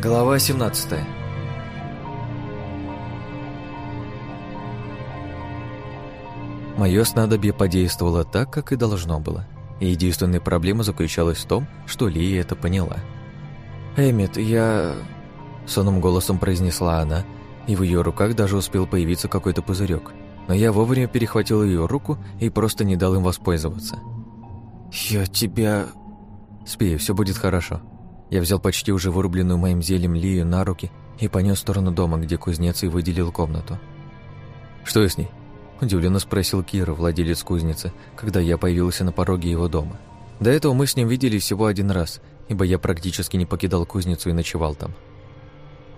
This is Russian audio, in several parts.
Глава 17 Мое снадобье подействовало так, как и должно было. И единственная проблема заключалась в том, что Лия это поняла. «Эммит, я...» Сонным голосом произнесла она, и в ее руках даже успел появиться какой-то пузырек. Но я вовремя перехватил ее руку и просто не дал им воспользоваться. «Я тебя...» «Спи, все будет хорошо». Я взял почти уже вырубленную моим зельем Лию на руки и понес в сторону дома, где кузнец и выделил комнату. «Что с ней?» – удивленно спросил Кира, владелец кузницы, когда я появился на пороге его дома. До этого мы с ним виделись всего один раз, ибо я практически не покидал кузницу и ночевал там.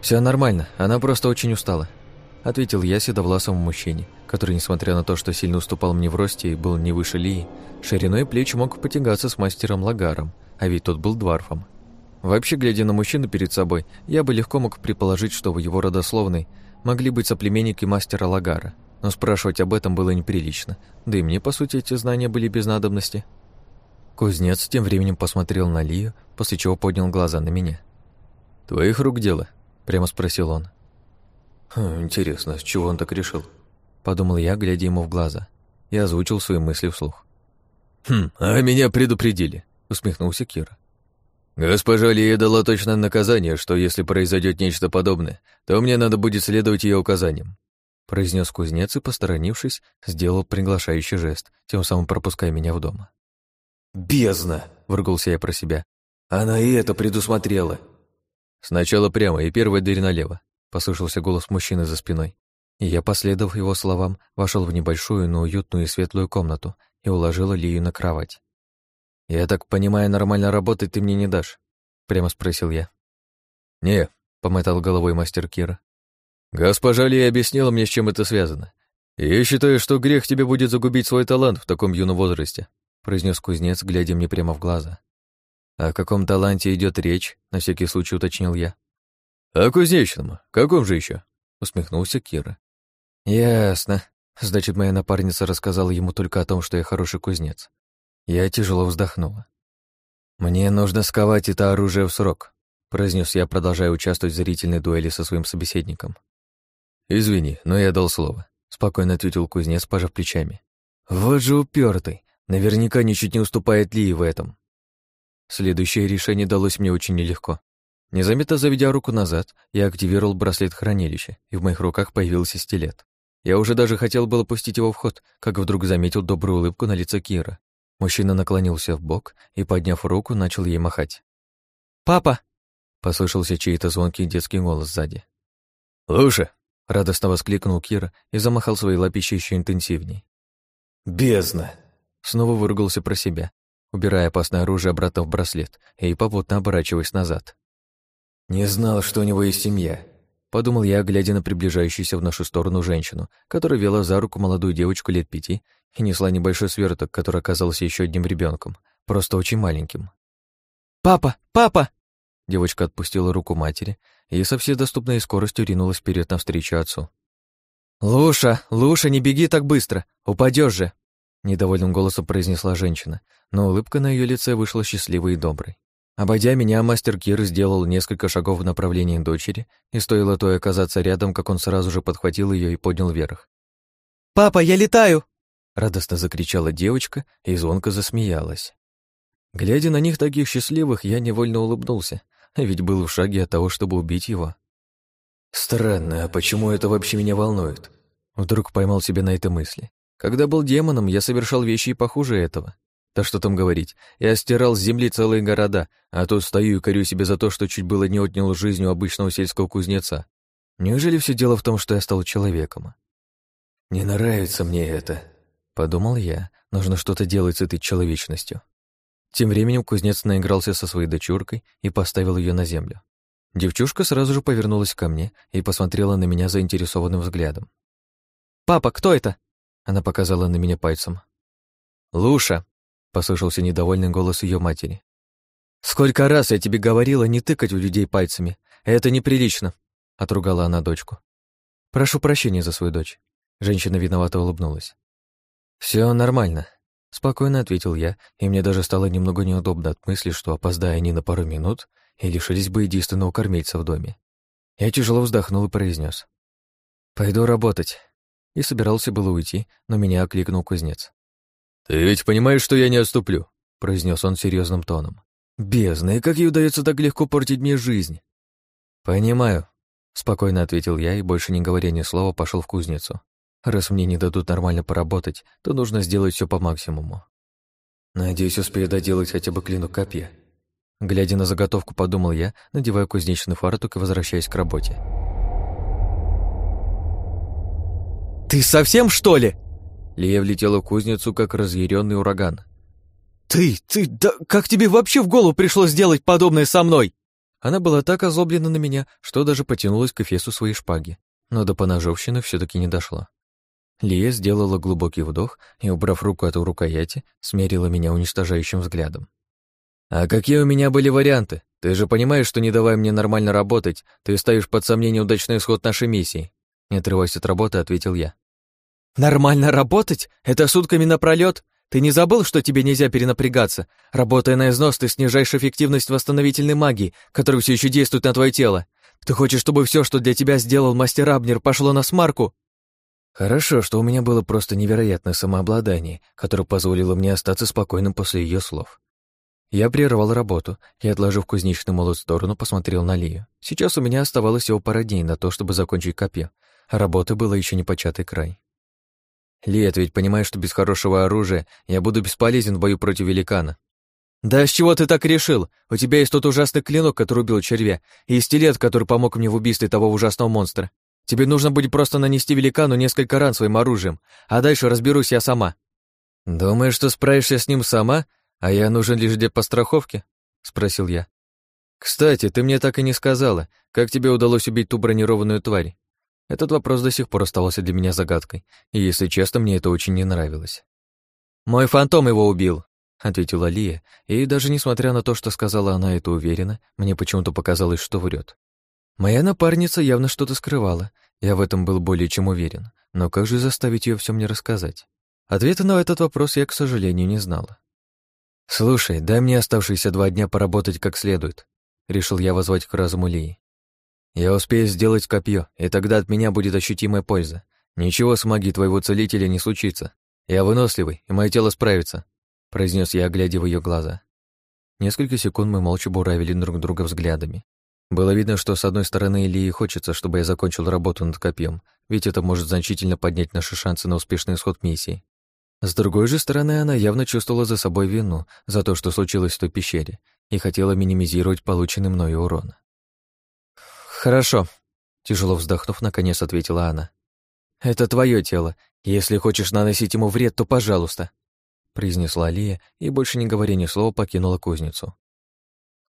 Все нормально, она просто очень устала», – ответил я седовласому мужчине, который, несмотря на то, что сильно уступал мне в росте и был не выше Лии, шириной плеч мог потягаться с мастером Лагаром, а ведь тот был дварфом. Вообще, глядя на мужчину перед собой, я бы легко мог предположить, что в его родословной могли быть соплеменники мастера Лагара, но спрашивать об этом было неприлично, да и мне, по сути, эти знания были без надобности. Кузнец тем временем посмотрел на Лию, после чего поднял глаза на меня. «Твоих рук дело?» — прямо спросил он. «Хм, «Интересно, с чего он так решил?» — подумал я, глядя ему в глаза, и озвучил свои мысли вслух. «Хм, а меня предупредили», — усмехнулся Кира. «Госпожа Лия дала точное наказание, что если произойдет нечто подобное, то мне надо будет следовать ее указаниям», произнес кузнец и, посторонившись, сделал приглашающий жест, тем самым пропуская меня в дом. «Бездна!» — выругался я про себя. «Она и это предусмотрела!» «Сначала прямо и первая дверь налево», — послышался голос мужчины за спиной. И я, последовав его словам, вошел в небольшую, но уютную и светлую комнату и уложил Лию на кровать. «Я так понимаю, нормально работать ты мне не дашь?» — прямо спросил я. «Не», — помотал головой мастер Кира. «Госпожа Ли объяснила мне, с чем это связано. Я считаю, что грех тебе будет загубить свой талант в таком юном возрасте», — произнес кузнец, глядя мне прямо в глаза. «О каком таланте идет речь?» — на всякий случай уточнил я. «О кузнечном. Каком же еще? усмехнулся Кира. «Ясно. Значит, моя напарница рассказала ему только о том, что я хороший кузнец. Я тяжело вздохнула. «Мне нужно сковать это оружие в срок», произнес я, продолжая участвовать в зрительной дуэли со своим собеседником. «Извини, но я дал слово», спокойно ответил кузнец, пожав плечами. «Вот же упертый, наверняка ничуть не уступает Ли в этом». Следующее решение далось мне очень нелегко. Незаметно заведя руку назад, я активировал браслет хранилища, и в моих руках появился стилет. Я уже даже хотел было пустить его в ход, как вдруг заметил добрую улыбку на лице Кира. Мужчина наклонился в бок и, подняв руку, начал ей махать. «Папа!» — послышался чей-то звонкий детский голос сзади. «Луша!» — радостно воскликнул Кира и замахал своей лапищей еще интенсивней. «Бездна!» — снова выругался про себя, убирая опасное оружие обратно в браслет и попутно оборачиваясь назад. «Не знал, что у него есть семья», — подумал я, глядя на приближающуюся в нашу сторону женщину, которая вела за руку молодую девочку лет пяти и несла небольшой сверток, который оказался еще одним ребенком, просто очень маленьким. «Папа! Папа!» Девочка отпустила руку матери и со всей доступной скоростью ринулась вперед навстречу отцу. «Луша, Луша, не беги так быстро! Упадешь же!» Недовольным голосом произнесла женщина, но улыбка на ее лице вышла счастливой и доброй. Обойдя меня, мастер Кир сделал несколько шагов в направлении дочери, и стоило той оказаться рядом, как он сразу же подхватил ее и поднял вверх. «Папа, я летаю!» Радостно закричала девочка и звонко засмеялась. Глядя на них таких счастливых, я невольно улыбнулся, а ведь был в шаге от того, чтобы убить его. «Странно, а почему это вообще меня волнует?» Вдруг поймал себя на этой мысли. Когда был демоном, я совершал вещи и похуже этого. Да что там говорить, я стирал с земли целые города, а тут стою и корю себе за то, что чуть было не отнял жизнь у обычного сельского кузнеца. Неужели все дело в том, что я стал человеком? «Не нравится мне это», Подумал я, нужно что-то делать с этой человечностью. Тем временем кузнец наигрался со своей дочуркой и поставил ее на землю. Девчушка сразу же повернулась ко мне и посмотрела на меня заинтересованным взглядом. «Папа, кто это?» Она показала на меня пальцем. «Луша!» — послышался недовольный голос ее матери. «Сколько раз я тебе говорила не тыкать в людей пальцами. Это неприлично!» — отругала она дочку. «Прошу прощения за свою дочь». Женщина виновато улыбнулась. Все нормально. Спокойно ответил я, и мне даже стало немного неудобно от мысли, что, опоздая они на пару минут, и лишились бы единственного кормильца в доме. Я тяжело вздохнул и произнес: «Пойду работать». И собирался было уйти, но меня окликнул кузнец. «Ты ведь понимаешь, что я не отступлю?» произнес он серьезным тоном. «Бездна, и как ей удается так легко портить мне жизнь?» «Понимаю», — спокойно ответил я и, больше не говоря ни слова, пошел в кузницу. Раз мне не дадут нормально поработать, то нужно сделать все по максимуму. Надеюсь, успею доделать хотя бы клинок копья. Глядя на заготовку, подумал я, надевая кузнечный фартук и возвращаясь к работе. «Ты совсем, что ли?» Лия влетела в кузницу, как разъяренный ураган. «Ты, ты, да как тебе вообще в голову пришло сделать подобное со мной?» Она была так озлоблена на меня, что даже потянулась к эфесу своей шпаги, но до поножовщины все таки не дошла. Лия сделала глубокий вдох и, убрав руку от рукояти, смерила меня уничтожающим взглядом. «А какие у меня были варианты? Ты же понимаешь, что не давая мне нормально работать, ты ставишь под сомнение удачный исход нашей миссии?» Не отрываясь от работы, ответил я. «Нормально работать? Это сутками напролёт? Ты не забыл, что тебе нельзя перенапрягаться? Работая на износ, ты снижаешь эффективность восстановительной магии, которая все еще действует на твое тело. Ты хочешь, чтобы все, что для тебя сделал мастер Абнер, пошло на смарку?» Хорошо, что у меня было просто невероятное самообладание, которое позволило мне остаться спокойным после ее слов. Я прервал работу и, отложив кузнечный молот в сторону, посмотрел на Лию. Сейчас у меня оставалось всего пара дней на то, чтобы закончить копье, а работы было еще не початый край. Ты ведь понимаешь, что без хорошего оружия я буду бесполезен в бою против великана. «Да с чего ты так решил? У тебя есть тот ужасный клинок, который убил червя, и стилет, который помог мне в убийстве того ужасного монстра. Тебе нужно будет просто нанести великану несколько ран своим оружием, а дальше разберусь я сама». «Думаешь, что справишься с ним сама, а я нужен лишь для постраховки?» — спросил я. «Кстати, ты мне так и не сказала, как тебе удалось убить ту бронированную тварь. Этот вопрос до сих пор оставался для меня загадкой, и, если честно, мне это очень не нравилось. «Мой фантом его убил», — ответила Лия, и даже несмотря на то, что сказала она это уверенно, мне почему-то показалось, что врет. Моя напарница явно что-то скрывала, я в этом был более чем уверен, но как же заставить ее все мне рассказать? Ответа на этот вопрос я, к сожалению, не знала. «Слушай, дай мне оставшиеся два дня поработать как следует», — решил я возвать к разуму Лии. «Я успею сделать копье, и тогда от меня будет ощутимая польза. Ничего с магией твоего целителя не случится. Я выносливый, и мое тело справится», — произнес я, глядя в ее глаза. Несколько секунд мы молча буравили друг друга взглядами. Было видно, что с одной стороны Ильи хочется, чтобы я закончил работу над копьем, ведь это может значительно поднять наши шансы на успешный исход миссии. С другой же стороны, она явно чувствовала за собой вину за то, что случилось в той пещере, и хотела минимизировать полученный мною урон. «Хорошо», — тяжело вздохнув, наконец ответила она. «Это твое тело. Если хочешь наносить ему вред, то пожалуйста», — произнесла Лия и, больше не говоря ни слова, покинула кузницу.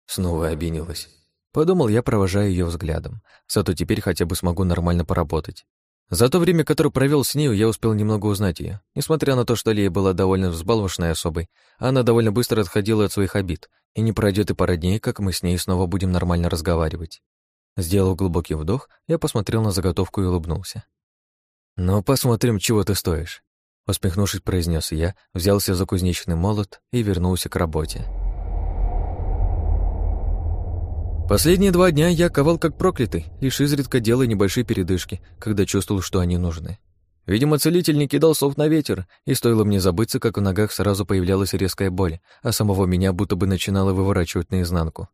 Снова обинилась. Подумал я, провожая ее взглядом. Зато теперь хотя бы смогу нормально поработать. За то время, которое провел с нею, я успел немного узнать ее. Несмотря на то, что Лия была довольно взбалмошной особой, она довольно быстро отходила от своих обид, и не пройдет и пара дней, как мы с ней снова будем нормально разговаривать. Сделав глубокий вдох, я посмотрел на заготовку и улыбнулся. «Ну, посмотрим, чего ты стоишь», — усмехнувшись, произнес я, взялся за кузнечный молот и вернулся к работе. Последние два дня я ковал как проклятый, лишь изредка делая небольшие передышки, когда чувствовал, что они нужны. Видимо, целитель не кидал слов на ветер, и стоило мне забыться, как в ногах сразу появлялась резкая боль, а самого меня будто бы начинало выворачивать наизнанку.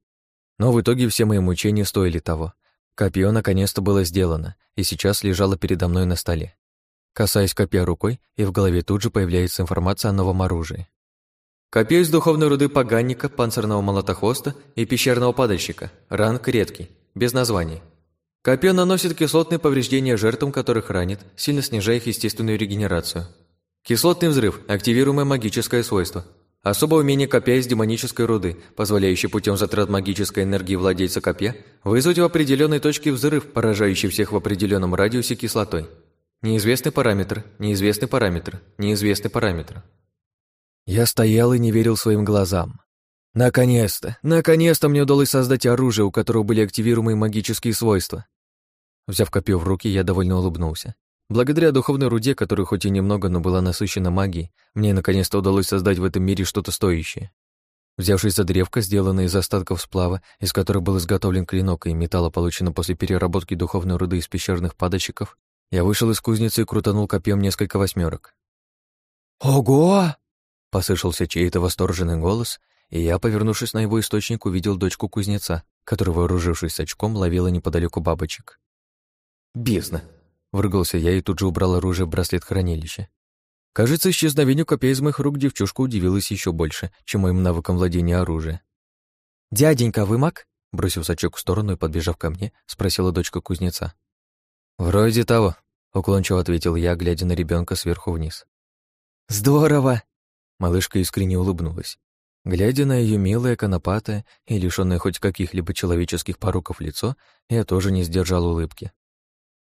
Но в итоге все мои мучения стоили того. Копье наконец-то было сделано, и сейчас лежало передо мной на столе. Касаясь копья рукой, и в голове тут же появляется информация о новом оружии. Копье из духовной руды поганника, панцирного молотохвоста и пещерного падальщика. Ранг редкий, без названий. Копье наносит кислотные повреждения жертвам, которых ранит, сильно снижая их естественную регенерацию. Кислотный взрыв – активируемое магическое свойство. Особое умение копья из демонической руды, позволяющее путем затрат магической энергии владельца копья вызвать в определенной точке взрыв, поражающий всех в определенном радиусе кислотой. Неизвестный параметр, неизвестный параметр, неизвестный параметр. Я стоял и не верил своим глазам. Наконец-то, наконец-то мне удалось создать оружие, у которого были активируемые магические свойства. Взяв копье в руки, я довольно улыбнулся. Благодаря духовной руде, которая хоть и немного, но была насыщена магией, мне наконец-то удалось создать в этом мире что-то стоящее. Взявшись за древко, сделанное из остатков сплава, из которых был изготовлен клинок и металла, получено после переработки духовной руды из пещерных падочиков, я вышел из кузницы и крутанул копьем несколько восьмерок. «Ого!» — послышался чей-то восторженный голос, и я, повернувшись на его источник, увидел дочку кузнеца, которая, вооружившись очком, ловила неподалеку бабочек. «Бездна!» — врыгался я и тут же убрал оружие в браслет хранилища. Кажется, исчезновению копья из моих рук девчушка удивилась еще больше, чем моим навыкам владения оружия. «Дяденька, вы маг?» Бросив сачок в сторону и подбежав ко мне, спросила дочка кузнеца. «Вроде того», — уклончиво ответил я, глядя на ребенка сверху вниз. «Здорово!» Малышка искренне улыбнулась. Глядя на ее милое, конопатое и лишённое хоть каких-либо человеческих пороков лицо, я тоже не сдержал улыбки.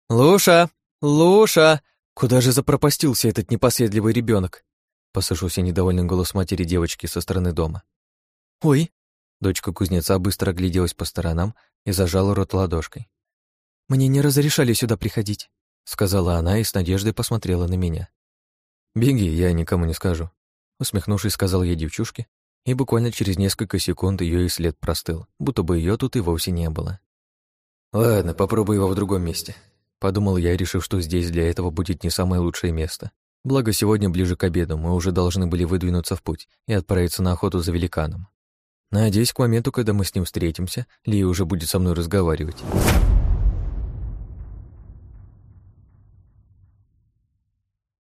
«Луша! Луша! Куда же запропастился этот непоседливый ребенок? Послышался недовольный голос матери девочки со стороны дома. «Ой!» Дочка кузнеца быстро огляделась по сторонам и зажала рот ладошкой. «Мне не разрешали сюда приходить», — сказала она и с надеждой посмотрела на меня. «Беги, я никому не скажу», — усмехнувшись, сказал ей девчушке, и буквально через несколько секунд ее и след простыл, будто бы ее тут и вовсе не было. «Ладно, попробую его в другом месте», Подумал я, решив, что здесь для этого будет не самое лучшее место. Благо, сегодня ближе к обеду мы уже должны были выдвинуться в путь и отправиться на охоту за великаном. Надеюсь, к моменту, когда мы с ним встретимся, Лия уже будет со мной разговаривать.